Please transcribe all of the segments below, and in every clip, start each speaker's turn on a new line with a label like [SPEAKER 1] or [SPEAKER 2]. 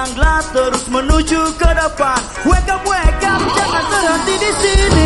[SPEAKER 1] Pulanglah terus menuju ke depan. Wake up, wake up, jangan terhenti di sini.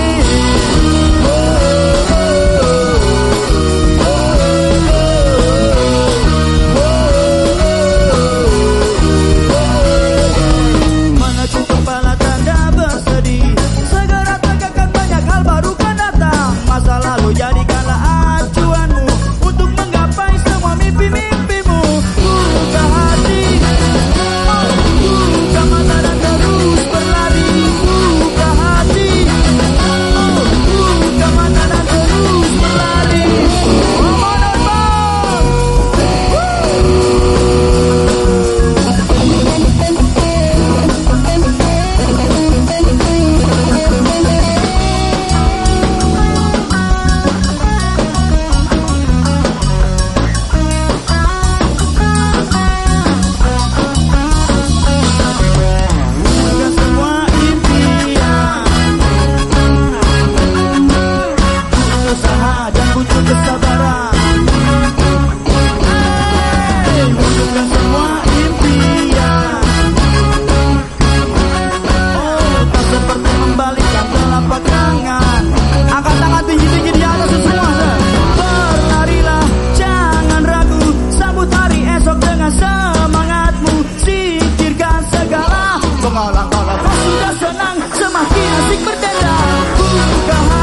[SPEAKER 1] semangatmu Singkirkan segala. Pengolok-olok Kau sudah senang semakin asik berdendam. Buka